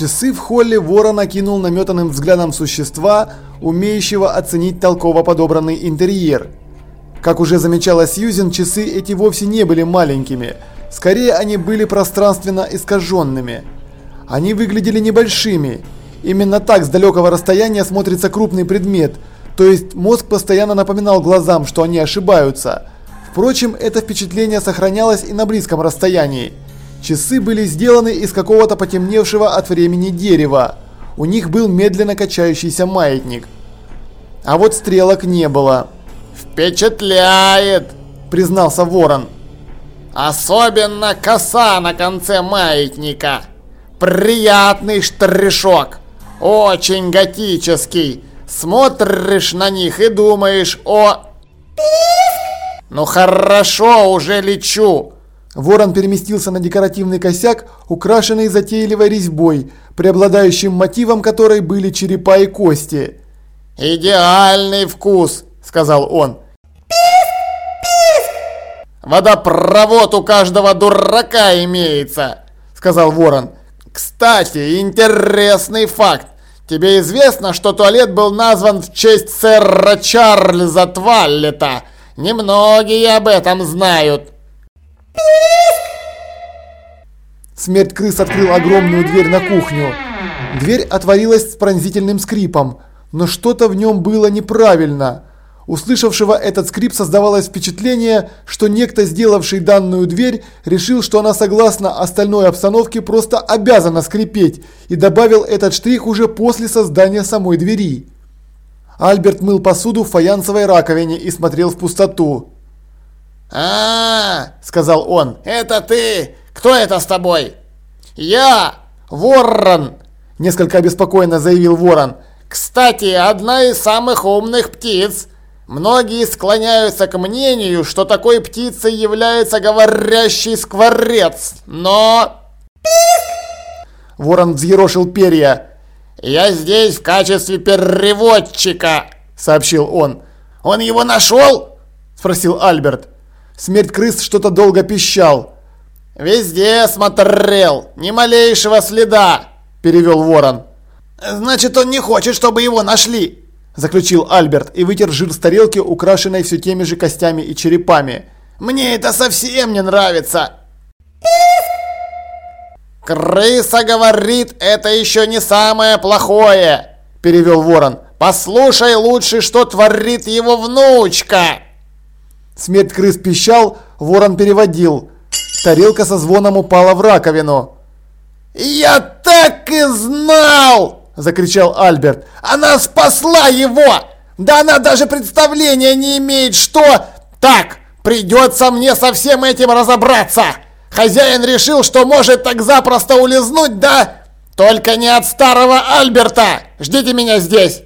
часы в холле ворон окинул наметанным взглядом существа, умеющего оценить толково подобранный интерьер. Как уже замечала Сьюзен, часы эти вовсе не были маленькими, скорее они были пространственно искаженными. Они выглядели небольшими. Именно так с далекого расстояния смотрится крупный предмет, то есть мозг постоянно напоминал глазам, что они ошибаются. Впрочем, это впечатление сохранялось и на близком расстоянии. Часы были сделаны из какого-то потемневшего от времени дерева. У них был медленно качающийся маятник. А вот стрелок не было. «Впечатляет!» – признался Ворон. «Особенно коса на конце маятника. Приятный штришок. Очень готический. Смотришь на них и думаешь о... Ну хорошо, уже лечу. Ворон переместился на декоративный косяк, украшенный затейливой резьбой, преобладающим мотивом которой были черепа и кости. «Идеальный вкус», — сказал он. «Водопровод у каждого дурака имеется», — сказал Ворон. «Кстати, интересный факт. Тебе известно, что туалет был назван в честь сэра Чарльза Тваллета? Немногие об этом знают». Смерть крыс открыл огромную дверь на кухню. Дверь отворилась с пронзительным скрипом, но что-то в нем было неправильно. Услышавшего этот скрип создавалось впечатление, что некто, сделавший данную дверь, решил, что она согласно остальной обстановке просто обязана скрипеть, и добавил этот штрих уже после создания самой двери. Альберт мыл посуду в фаянсовой раковине и смотрел в пустоту. А, сказал он, это ты? Кто это с тобой? Я, Ворон, несколько обеспокоенно заявил Ворон. Кстати, одна из самых умных птиц. Многие склоняются к мнению, что такой птицей является говорящий скворец, но... Ворон взъерошил перья. «Я здесь в качестве переводчика», — сообщил он. «Он его нашел?» — спросил Альберт. Смерть крыс что-то долго пищал. «Везде смотрел, ни малейшего следа», — перевел Ворон. «Значит, он не хочет, чтобы его нашли», заключил Альберт и вытер жир с тарелки, украшенной все теми же костями и черепами. «Мне это совсем не нравится!» «Крыса говорит, это еще не самое плохое!» – перевел ворон. «Послушай лучше, что творит его внучка!» Смерть крыс пищал, ворон переводил. Тарелка со звоном упала в раковину. «Я так и знал!» закричал Альберт. «Она спасла его! Да она даже представления не имеет, что... Так, придется мне со всем этим разобраться! Хозяин решил, что может так запросто улизнуть, да? Только не от старого Альберта! Ждите меня здесь!»